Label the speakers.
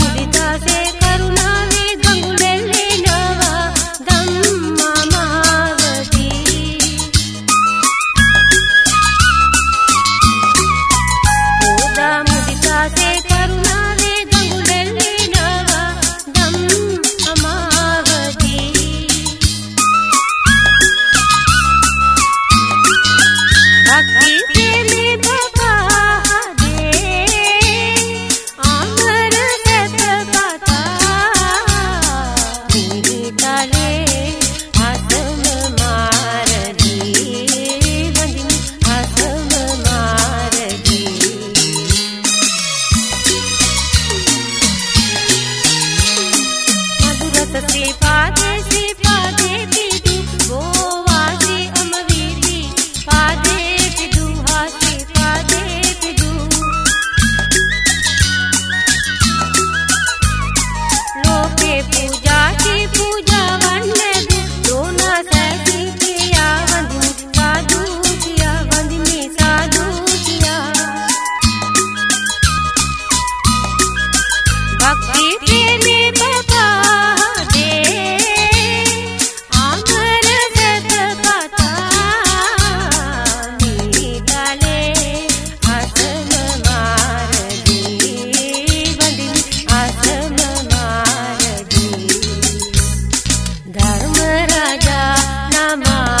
Speaker 1: मुदिता से sleep. 妈妈。